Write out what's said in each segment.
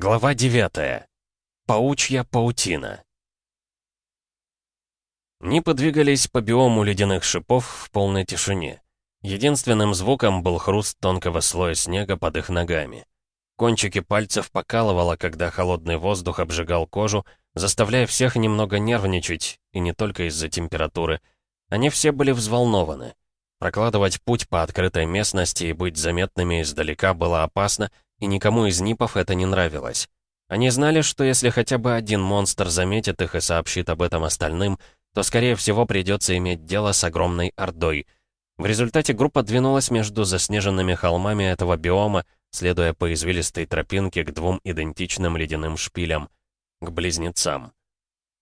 Глава 9. Паучья паутина. Нипы двигались по биому ледяных шипов в полной тишине. Единственным звуком был хруст тонкого слоя снега под их ногами. Кончики пальцев покалывало, когда холодный воздух обжигал кожу, заставляя всех немного нервничать, и не только из-за температуры. Они все были взволнованы. Прокладывать путь по открытой местности и быть заметными издалека было опасно, и никому из Нипов это не нравилось. Они знали, что если хотя бы один монстр заметит их и сообщит об этом остальным, то, скорее всего, придется иметь дело с огромной ордой. В результате группа двинулась между заснеженными холмами этого биома, следуя по извилистой тропинке к двум идентичным ледяным шпилям, к близнецам.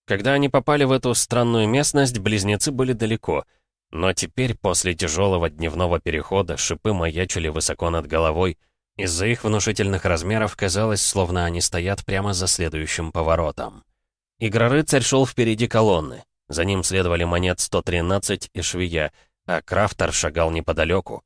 Когда они попали в эту странную местность, близнецы были далеко, но теперь, после тяжелого дневного перехода, шипы маячили высоко над головой, из-за их внушительных размеров казалось, словно они стоят прямо за следующим поворотом. Игрорыцарь шел впереди колонны. За ним следовали монет 113 и швея, а Крафтер шагал неподалеку.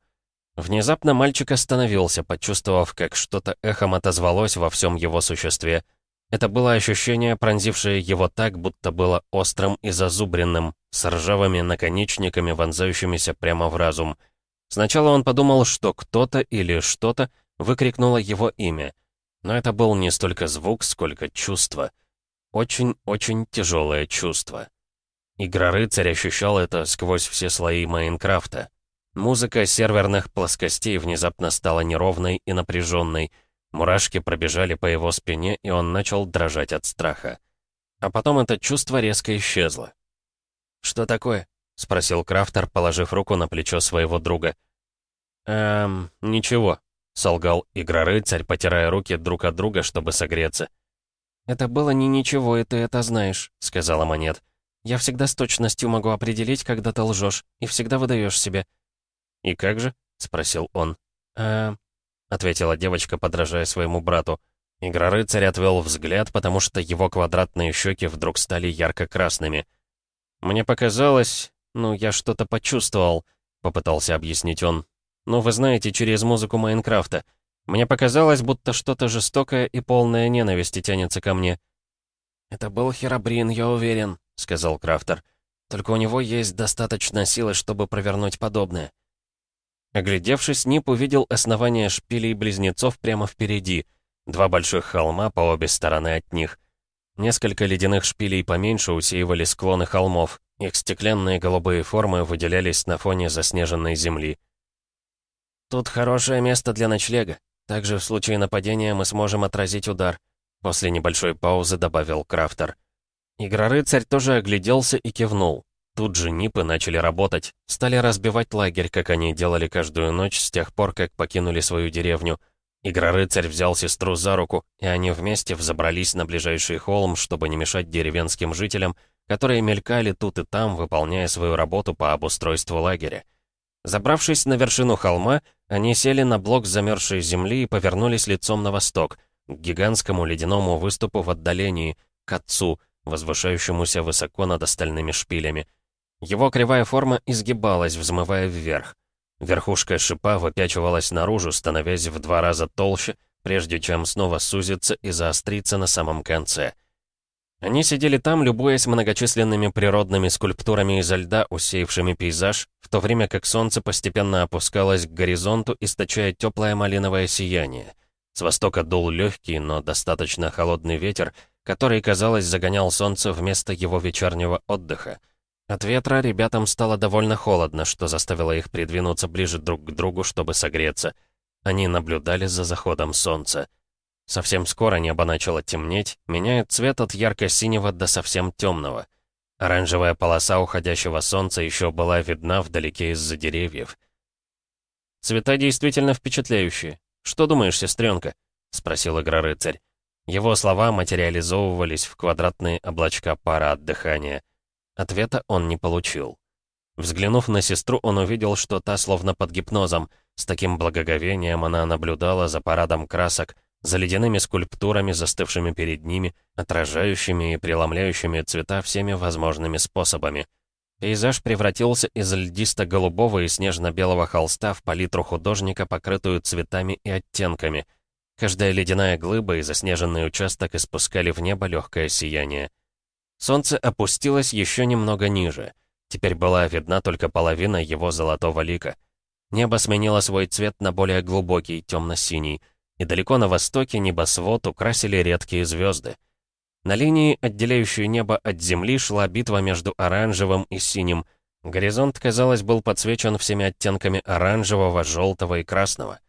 Внезапно мальчик остановился, почувствовав, как что-то эхом отозвалось во всем его существе. Это было ощущение, пронзившее его так, будто было острым и зазубренным, с ржавыми наконечниками, вонзающимися прямо в разум. Сначала он подумал, что кто-то или что-то выкрикнула его имя. Но это был не столько звук, сколько чувство. Очень-очень тяжелое чувство. Игрорыцарь ощущал это сквозь все слои Майнкрафта. Музыка серверных плоскостей внезапно стала неровной и напряженной. Мурашки пробежали по его спине, и он начал дрожать от страха. А потом это чувство резко исчезло. «Что такое?» — спросил Крафтер, положив руку на плечо своего друга. «Эм, ничего», — солгал Игрорыцарь, потирая руки друг от друга, чтобы согреться. «Это было не ничего, и ты это знаешь», — сказала Монет. «Я всегда с точностью могу определить, когда ты лжешь, и всегда выдаешь себе». «И как же?» — спросил он. «А...» — ответила девочка, подражая своему брату. Игрорыцарь отвел взгляд, потому что его квадратные щеки вдруг стали ярко-красными. «Мне показалось... Ну, я что-то почувствовал», — попытался объяснить он. Ну, вы знаете, через музыку Майнкрафта. Мне показалось, будто что-то жестокое и полное ненависти тянется ко мне. «Это был Херабрин, я уверен», — сказал Крафтер. «Только у него есть достаточно силы, чтобы провернуть подобное». Оглядевшись, Нип увидел основание шпилей близнецов прямо впереди, два больших холма по обе стороны от них. Несколько ледяных шпилей поменьше усеивали склоны холмов, их стеклянные голубые формы выделялись на фоне заснеженной земли. «Тут хорошее место для ночлега. Также в случае нападения мы сможем отразить удар», — после небольшой паузы добавил Крафтер. Игрорыцарь тоже огляделся и кивнул. Тут же НИПы начали работать, стали разбивать лагерь, как они делали каждую ночь с тех пор, как покинули свою деревню. Игрорыцарь взял сестру за руку, и они вместе взобрались на ближайший холм, чтобы не мешать деревенским жителям, которые мелькали тут и там, выполняя свою работу по обустройству лагеря. Забравшись на вершину холма, они сели на блок замерзшей земли и повернулись лицом на восток, к гигантскому ледяному выступу в отдалении, к отцу, возвышающемуся высоко над остальными шпилями. Его кривая форма изгибалась, взмывая вверх. Верхушка шипа выпячивалась наружу, становясь в два раза толще, прежде чем снова сузиться и заостриться на самом конце — они сидели там, любуясь многочисленными природными скульптурами изо льда, усеявшими пейзаж, в то время как солнце постепенно опускалось к горизонту, источая теплое малиновое сияние. С востока дул легкий, но достаточно холодный ветер, который, казалось, загонял солнце вместо его вечернего отдыха. От ветра ребятам стало довольно холодно, что заставило их придвинуться ближе друг к другу, чтобы согреться. Они наблюдали за заходом солнца. Совсем скоро небо начало темнеть, меняя цвет от ярко-синего до совсем темного. Оранжевая полоса уходящего солнца еще была видна вдалеке из-за деревьев. «Цвета действительно впечатляющие. Что думаешь, сестренка?» — спросил Игрорыцарь. Его слова материализовывались в квадратные облачка пара от дыхания. Ответа он не получил. Взглянув на сестру, он увидел, что та словно под гипнозом. С таким благоговением она наблюдала за парадом красок — за ледяными скульптурами, застывшими перед ними, отражающими и преломляющими цвета всеми возможными способами. Пейзаж превратился из льдисто-голубого и снежно-белого холста в палитру художника, покрытую цветами и оттенками. Каждая ледяная глыба и заснеженный участок испускали в небо легкое сияние. Солнце опустилось еще немного ниже. Теперь была видна только половина его золотого лика. Небо сменило свой цвет на более глубокий, темно-синий, и далеко на востоке небосвод украсили редкие звезды. На линии, отделяющей небо от земли, шла битва между оранжевым и синим. Горизонт, казалось, был подсвечен всеми оттенками оранжевого, желтого и красного.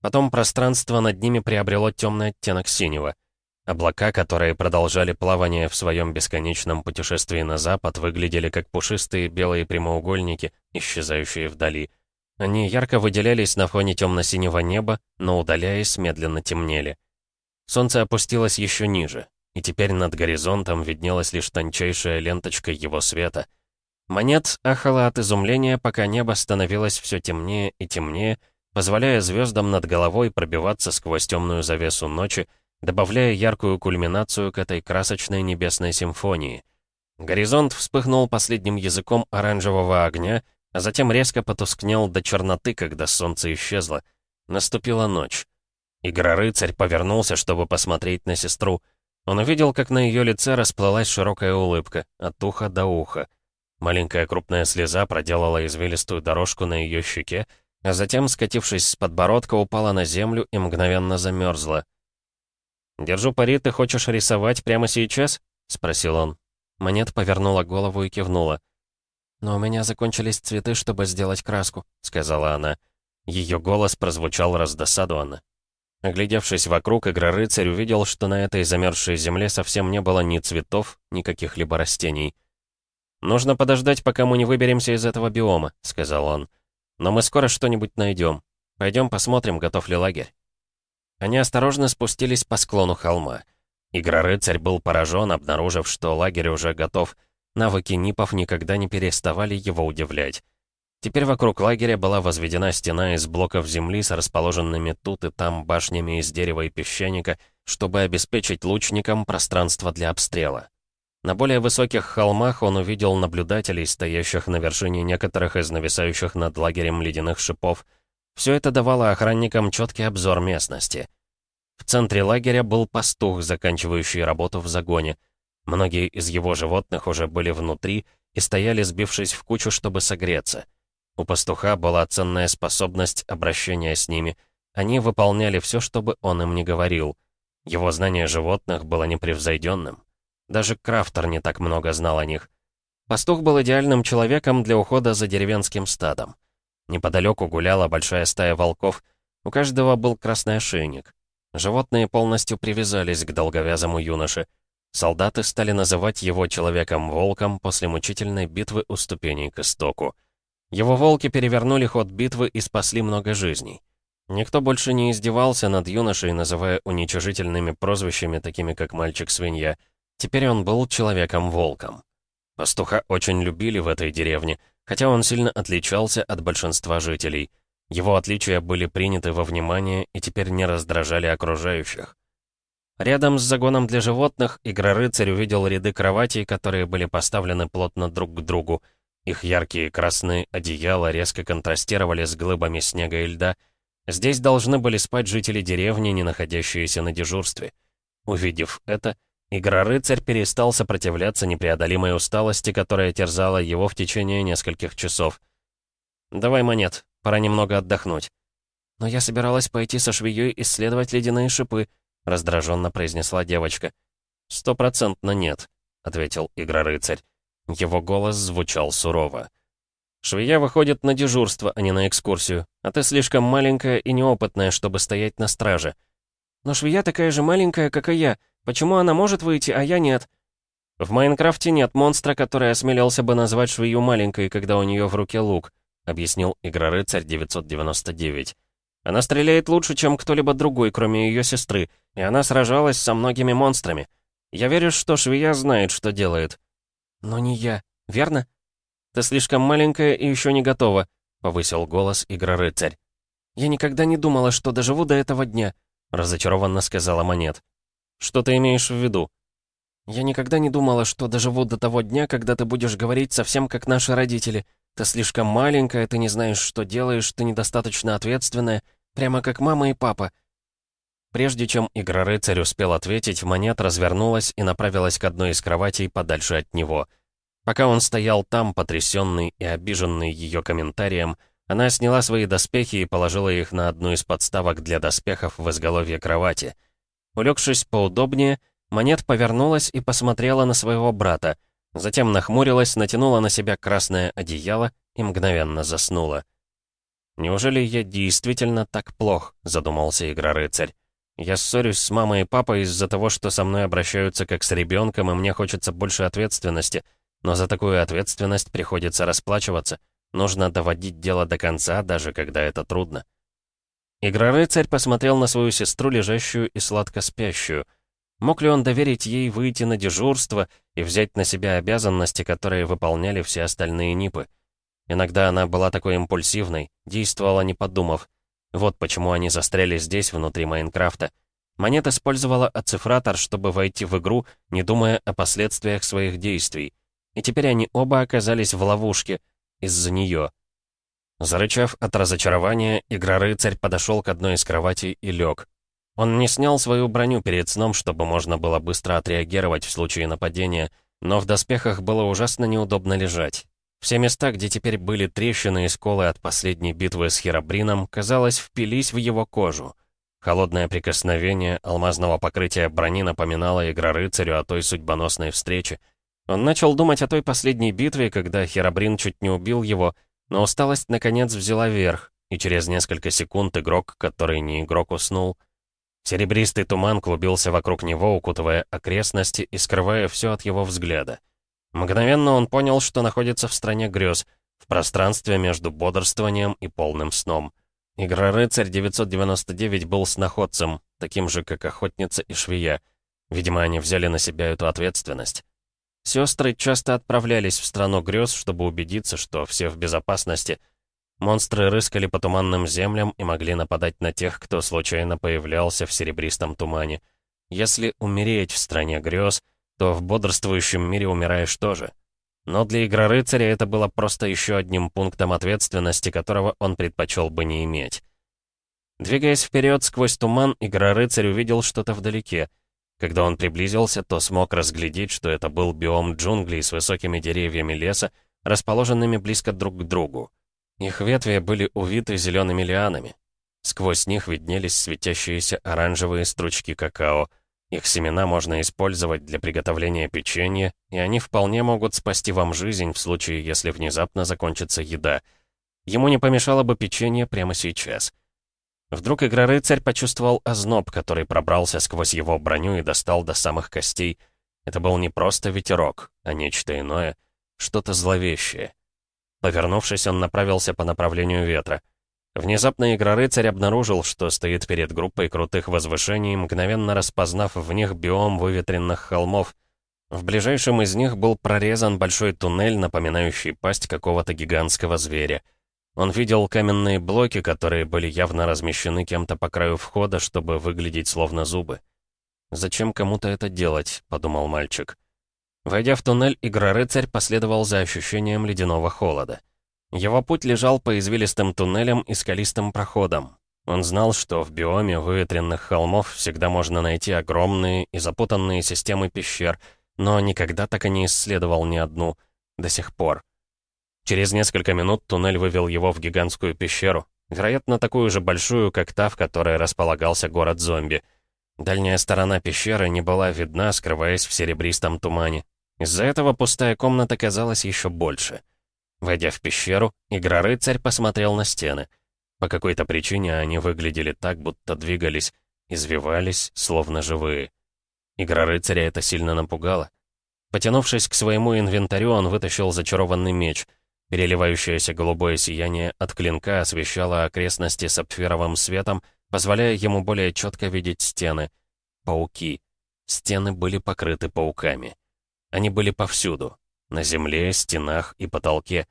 Потом пространство над ними приобрело темный оттенок синего. Облака, которые продолжали плавание в своем бесконечном путешествии на запад, выглядели как пушистые белые прямоугольники, исчезающие вдали. Они ярко выделялись на фоне темно-синего неба, но, удаляясь, медленно темнели. Солнце опустилось еще ниже, и теперь над горизонтом виднелась лишь тончайшая ленточка его света. Монет ахала от изумления, пока небо становилось все темнее и темнее, позволяя звездам над головой пробиваться сквозь темную завесу ночи, добавляя яркую кульминацию к этой красочной небесной симфонии. Горизонт вспыхнул последним языком оранжевого огня, а затем резко потускнел до черноты, когда солнце исчезло. Наступила ночь. Игрорыцарь повернулся, чтобы посмотреть на сестру. Он увидел, как на ее лице расплылась широкая улыбка, от уха до уха. Маленькая крупная слеза проделала извилистую дорожку на ее щеке, а затем, скатившись с подбородка, упала на землю и мгновенно замерзла. «Держу пари, ты хочешь рисовать прямо сейчас?» — спросил он. Монет повернула голову и кивнула. «Но у меня закончились цветы, чтобы сделать краску», — сказала она. Ее голос прозвучал раздосадованно. Оглядевшись вокруг, Игрорыцарь увидел, что на этой замерзшей земле совсем не было ни цветов, ни каких-либо растений. «Нужно подождать, пока мы не выберемся из этого биома», — сказал он. Но мы скоро что-нибудь найдем. Пойдем посмотрим, готов ли лагерь». Они осторожно спустились по склону холма. Игрорыцарь был поражен, обнаружив, что лагерь уже готов. Навыки Нипов никогда не переставали его удивлять. Теперь вокруг лагеря была возведена стена из блоков земли с расположенными тут и там башнями из дерева и песчаника, чтобы обеспечить лучникам пространство для обстрела. На более высоких холмах он увидел наблюдателей, стоящих на вершине некоторых из нависающих над лагерем ледяных шипов. Все это давало охранникам четкий обзор местности. В центре лагеря был пастух, заканчивающий работу в загоне. Многие из его животных уже были внутри и стояли, сбившись в кучу, чтобы согреться. У пастуха была ценная способность обращения с ними. Они выполняли все, чтобы он им не говорил. Его знание животных было непревзойденным. Даже Крафтер не так много знал о них. Пастух был идеальным человеком для ухода за деревенским стадом. Неподалеку гуляла большая стая волков, у каждого был красный ошейник. Животные полностью привязались к долговязому юноше. Солдаты стали называть его Человеком-волком после мучительной битвы у ступеней к истоку. Его волки перевернули ход битвы и спасли много жизней. Никто больше не издевался над юношей, называя уничижительными прозвищами, такими как «мальчик-свинья», Теперь он был человеком-волком. Пастуха очень любили в этой деревне, хотя он сильно отличался от большинства жителей. Его отличия были приняты во внимание и теперь не раздражали окружающих. Рядом с загоном для животных Игрорыцарь увидел ряды кроватей, которые были поставлены плотно друг к другу. Их яркие красные одеяла резко контрастировали с глыбами снега и льда. Здесь должны были спать жители деревни, не находящиеся на дежурстве. Увидев это, Игрорыцарь перестал сопротивляться непреодолимой усталости, которая терзала его в течение нескольких часов. «Давай монет, пора немного отдохнуть». «Но я собиралась пойти со швеей исследовать ледяные шипы», — раздраженно произнесла девочка. «Стопроцентно нет», — ответил Игрорыцарь. Его голос звучал сурово. «Швея выходит на дежурство, а не на экскурсию, а ты слишком маленькая и неопытная, чтобы стоять на страже». «Но швея такая же маленькая, как и я», Почему она может выйти, а я нет? В Майнкрафте нет монстра, который осмелился бы назвать швею маленькой, когда у нее в руке лук, объяснил Игрорыцарь 999. Она стреляет лучше, чем кто-либо другой, кроме ее сестры, и она сражалась со многими монстрами. Я верю, что швея знает, что делает. Но не я, верно? Ты слишком маленькая и еще не готова, повысил голос Игрорыцарь. Я никогда не думала, что доживу до этого дня, разочарованно сказала Монет. Что ты имеешь в виду? Я никогда не думала, что доживу до того дня, когда ты будешь говорить совсем как наши родители. Ты слишком маленькая, ты не знаешь, что делаешь, ты недостаточно ответственная, прямо как мама и папа. Прежде чем Игрорыцарь успел ответить, монет развернулась и направилась к одной из кроватей подальше от него. Пока он стоял там, потрясенный и обиженный ее комментарием, она сняла свои доспехи и положила их на одну из подставок для доспехов в изголовье кровати. Улегшись поудобнее, монет повернулась и посмотрела на своего брата, затем нахмурилась, натянула на себя красное одеяло и мгновенно заснула. «Неужели я действительно так плох?» — задумался Игрорыцарь. Я ссорюсь с мамой и папой из-за того, что со мной обращаются как с ребенком, и мне хочется больше ответственности. Но за такую ответственность приходится расплачиваться. Нужно доводить дело до конца, даже когда это трудно. Игрорыцарь посмотрел на свою сестру, лежащую и сладко спящую. Мог ли он доверить ей выйти на дежурство и взять на себя обязанности, которые выполняли все остальные НИПы? Иногда она была такой импульсивной, действовала не подумав. Вот почему они застряли здесь, внутри Майнкрафта. Монет использовала оцифратор, чтобы войти в игру, не думая о последствиях своих действий. И теперь они оба оказались в ловушке из-за нее. Зарычав от разочарования, Игрорыцарь подошел к одной из кроватей и лег. Он не снял свою броню перед сном, чтобы можно было быстро отреагировать в случае нападения, но в доспехах было ужасно неудобно лежать. Все места, где теперь были трещины и сколы от последней битвы с Херабрином, казалось, впились в его кожу. Холодное прикосновение алмазного покрытия брони напоминало Игрорыцарю о той судьбоносной встрече. Он начал думать о той последней битве, когда Херабрин чуть не убил его, но усталость наконец взяла верх, и через несколько секунд игрок, который не игрок, уснул. Серебристый туман клубился вокруг него, укутывая окрестности и скрывая все от его взгляда. Мгновенно он понял, что находится в стране грез, в пространстве между бодрствованием и полным сном. Игрорыцарь 999 был сноходцем, таким же, как охотница и швея. Видимо, они взяли на себя эту ответственность. Сестры часто отправлялись в страну грез, чтобы убедиться, что все в безопасности. Монстры рыскали по туманным землям и могли нападать на тех, кто случайно появлялся в серебристом тумане. Если умереть в стране грез, то в бодрствующем мире умираешь тоже. Но для Игрорыцаря это было просто еще одним пунктом ответственности, которого он предпочел бы не иметь. Двигаясь вперед сквозь туман, Игрорыцарь увидел что-то вдалеке. Когда он приблизился, то смог разглядеть, что это был биом джунглей с высокими деревьями леса, расположенными близко друг к другу. Их ветви были увиты зелеными лианами. Сквозь них виднелись светящиеся оранжевые стручки какао — их семена можно использовать для приготовления печенья, и они вполне могут спасти вам жизнь в случае, если внезапно закончится еда. Ему не помешало бы печенье прямо сейчас. Вдруг Игрорыцарь почувствовал озноб, который пробрался сквозь его броню и достал до самых костей. Это был не просто ветерок, а нечто иное, что-то зловещее. Повернувшись, он направился по направлению ветра. Внезапно Игрорыцарь обнаружил, что стоит перед группой крутых возвышений, мгновенно распознав в них биом выветренных холмов. В ближайшем из них был прорезан большой туннель, напоминающий пасть какого-то гигантского зверя. Он видел каменные блоки, которые были явно размещены кем-то по краю входа, чтобы выглядеть словно зубы. «Зачем кому-то это делать?» — подумал мальчик. Войдя в туннель, Игрорыцарь последовал за ощущением ледяного холода. Его путь лежал по извилистым туннелям и скалистым проходам. Он знал, что в биоме выветренных холмов всегда можно найти огромные и запутанные системы пещер, но никогда так и не исследовал ни одну. До сих пор. Через несколько минут туннель вывел его в гигантскую пещеру, вероятно, такую же большую, как та, в которой располагался город зомби. Дальняя сторона пещеры не была видна, скрываясь в серебристом тумане. Из-за этого пустая комната казалась еще больше — Войдя в пещеру, Игрорыцарь посмотрел на стены. По какой-то причине они выглядели так, будто двигались, извивались, словно живые. Игрорыцаря это сильно напугало. Потянувшись к своему инвентарю, он вытащил зачарованный меч. Переливающееся голубое сияние от клинка освещало окрестности сапфировым светом, позволяя ему более четко видеть стены. Пауки. Стены были покрыты пауками. Они были повсюду. На земле, стенах и потолке.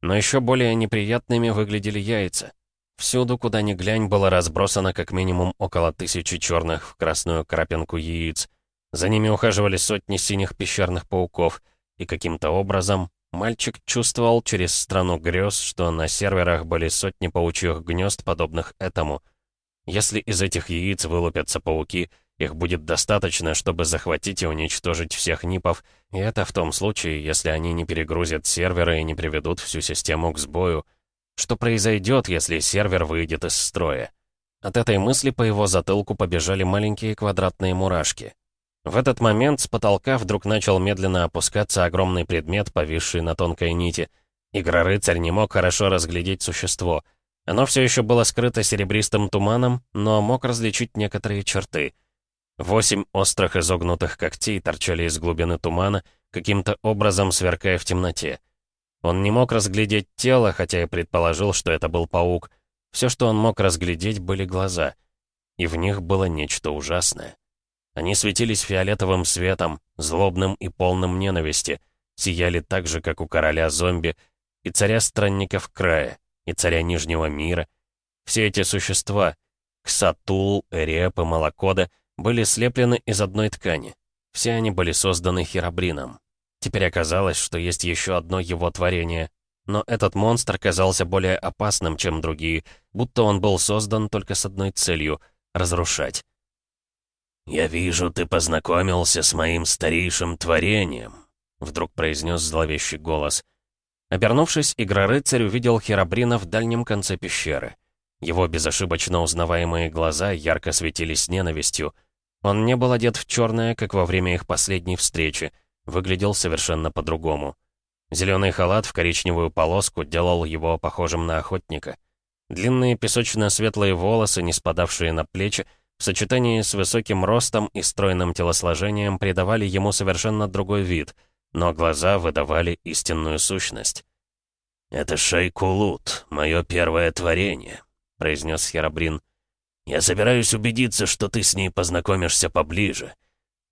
Но еще более неприятными выглядели яйца. Всюду, куда ни глянь, было разбросано как минимум около тысячи черных в красную крапинку яиц. За ними ухаживали сотни синих пещерных пауков, и каким-то образом мальчик чувствовал через страну грез, что на серверах были сотни паучьих гнезд, подобных этому. Если из этих яиц вылупятся пауки, их будет достаточно, чтобы захватить и уничтожить всех НИПов, и это в том случае, если они не перегрузят серверы и не приведут всю систему к сбою. Что произойдет, если сервер выйдет из строя? От этой мысли по его затылку побежали маленькие квадратные мурашки. В этот момент с потолка вдруг начал медленно опускаться огромный предмет, повисший на тонкой нити. Игрорыцарь не мог хорошо разглядеть существо. Оно все еще было скрыто серебристым туманом, но мог различить некоторые черты — Восемь острых изогнутых когтей торчали из глубины тумана, каким-то образом сверкая в темноте. Он не мог разглядеть тело, хотя и предположил, что это был паук. Все, что он мог разглядеть, были глаза. И в них было нечто ужасное. Они светились фиолетовым светом, злобным и полным ненависти, сияли так же, как у короля зомби, и царя странников края, и царя Нижнего мира. Все эти существа — Ксатул, Эреп и Малакода — были слеплены из одной ткани. Все они были созданы Херабрином. Теперь оказалось, что есть еще одно его творение. Но этот монстр казался более опасным, чем другие, будто он был создан только с одной целью — разрушать. «Я вижу, ты познакомился с моим старейшим творением», — вдруг произнес зловещий голос. Обернувшись, Игрорыцарь увидел Херабрина в дальнем конце пещеры. Его безошибочно узнаваемые глаза ярко светились ненавистью — он не был одет в черное, как во время их последней встречи. Выглядел совершенно по-другому. Зеленый халат в коричневую полоску делал его похожим на охотника. Длинные песочно-светлые волосы, не спадавшие на плечи, в сочетании с высоким ростом и стройным телосложением придавали ему совершенно другой вид, но глаза выдавали истинную сущность. «Это Шейкулут, мое первое творение», — произнес Херабрин. Я собираюсь убедиться, что ты с ней познакомишься поближе.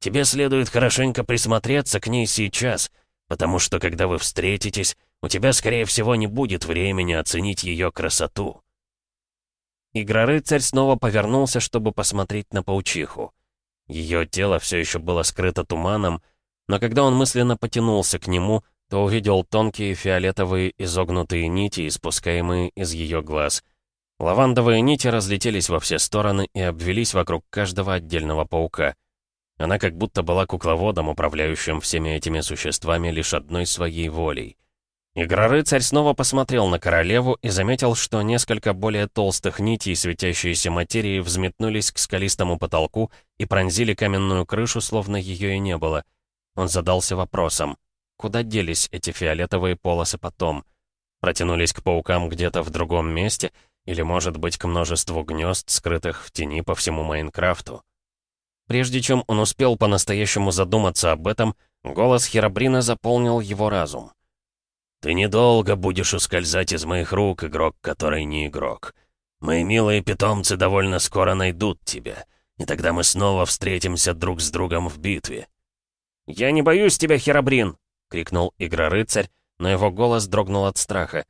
Тебе следует хорошенько присмотреться к ней сейчас, потому что, когда вы встретитесь, у тебя, скорее всего, не будет времени оценить ее красоту». Игрорыцарь снова повернулся, чтобы посмотреть на паучиху. Ее тело все еще было скрыто туманом, но когда он мысленно потянулся к нему, то увидел тонкие фиолетовые изогнутые нити, испускаемые из ее глаз — Лавандовые нити разлетелись во все стороны и обвелись вокруг каждого отдельного паука. Она как будто была кукловодом, управляющим всеми этими существами лишь одной своей волей. Игрорыцарь снова посмотрел на королеву и заметил, что несколько более толстых нитей светящейся материи взметнулись к скалистому потолку и пронзили каменную крышу, словно ее и не было. Он задался вопросом, куда делись эти фиолетовые полосы потом? Протянулись к паукам где-то в другом месте — или, может быть, к множеству гнезд, скрытых в тени по всему Майнкрафту. Прежде чем он успел по-настоящему задуматься об этом, голос Херабрина заполнил его разум. «Ты недолго будешь ускользать из моих рук, игрок, который не игрок. Мои милые питомцы довольно скоро найдут тебя, и тогда мы снова встретимся друг с другом в битве». «Я не боюсь тебя, Херабрин!» — крикнул Игрорыцарь, но его голос дрогнул от страха.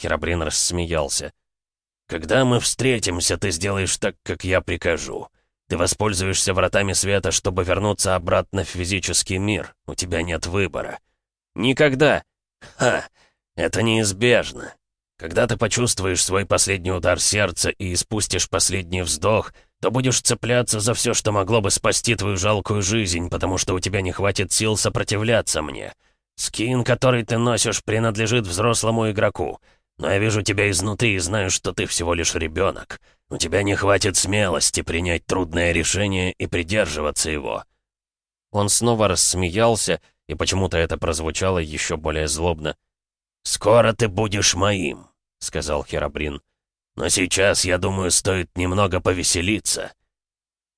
Херабрин рассмеялся. «Когда мы встретимся, ты сделаешь так, как я прикажу. Ты воспользуешься вратами света, чтобы вернуться обратно в физический мир. У тебя нет выбора». «Никогда!» «Ха! Это неизбежно. Когда ты почувствуешь свой последний удар сердца и испустишь последний вздох, то будешь цепляться за все, что могло бы спасти твою жалкую жизнь, потому что у тебя не хватит сил сопротивляться мне. Скин, который ты носишь, принадлежит взрослому игроку. Но я вижу тебя изнутри и знаю, что ты всего лишь ребенок. У тебя не хватит смелости принять трудное решение и придерживаться его». Он снова рассмеялся, и почему-то это прозвучало еще более злобно. «Скоро ты будешь моим», — сказал Херабрин. «Но сейчас, я думаю, стоит немного повеселиться».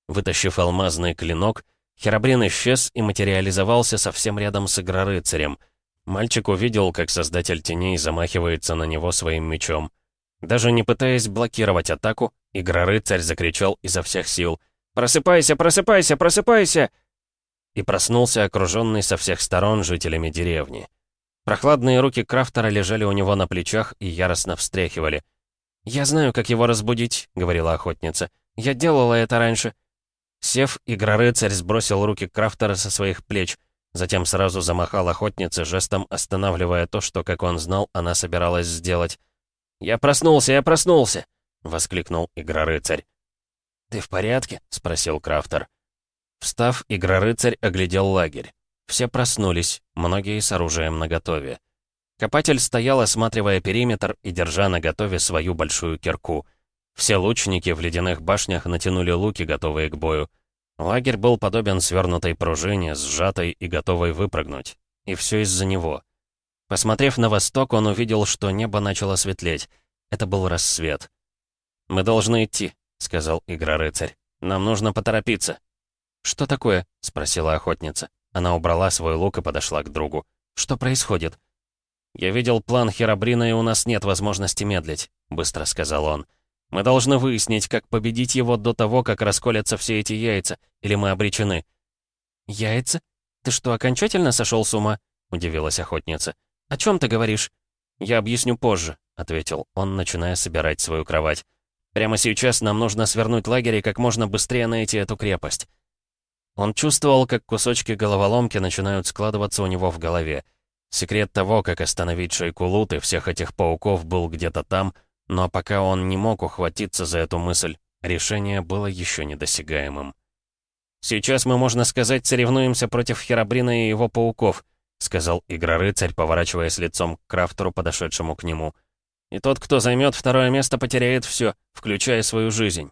Вытащив алмазный клинок, Херабрин исчез и материализовался совсем рядом с Игрорыцарем — Мальчик увидел, как Создатель Теней замахивается на него своим мечом. Даже не пытаясь блокировать атаку, Игрорыцарь закричал изо всех сил. «Просыпайся, просыпайся, просыпайся!» И проснулся, окруженный со всех сторон жителями деревни. Прохладные руки Крафтера лежали у него на плечах и яростно встряхивали. «Я знаю, как его разбудить», — говорила охотница. «Я делала это раньше». Сев, Игрорыцарь сбросил руки Крафтера со своих плеч — Затем сразу замахал охотнице, жестом останавливая то, что, как он знал, она собиралась сделать. «Я проснулся, я проснулся!» — воскликнул Игрорыцарь. «Ты в порядке?» — спросил Крафтер. Встав, Игрорыцарь оглядел лагерь. Все проснулись, многие с оружием наготове. Копатель стоял, осматривая периметр и держа наготове свою большую кирку. Все лучники в ледяных башнях натянули луки, готовые к бою. Лагерь был подобен свернутой пружине, сжатой и готовой выпрыгнуть. И все из-за него. Посмотрев на восток, он увидел, что небо начало светлеть. Это был рассвет. «Мы должны идти», — сказал Игрорыцарь. «Нам нужно поторопиться». «Что такое?» — спросила охотница. Она убрала свой лук и подошла к другу. «Что происходит?» «Я видел план Херабрина, и у нас нет возможности медлить», — быстро сказал он. Мы должны выяснить, как победить его до того, как расколятся все эти яйца, или мы обречены». «Яйца? Ты что, окончательно сошел с ума?» — удивилась охотница. «О чем ты говоришь?» «Я объясню позже», — ответил он, начиная собирать свою кровать. «Прямо сейчас нам нужно свернуть лагерь и как можно быстрее найти эту крепость». Он чувствовал, как кусочки головоломки начинают складываться у него в голове. Секрет того, как остановить Шейкулут и всех этих пауков был где-то там — но пока он не мог ухватиться за эту мысль, решение было еще недосягаемым. «Сейчас мы, можно сказать, соревнуемся против Херабрина и его пауков», сказал Игрорыцарь, поворачиваясь лицом к Крафтеру, подошедшему к нему. «И тот, кто займет второе место, потеряет все, включая свою жизнь».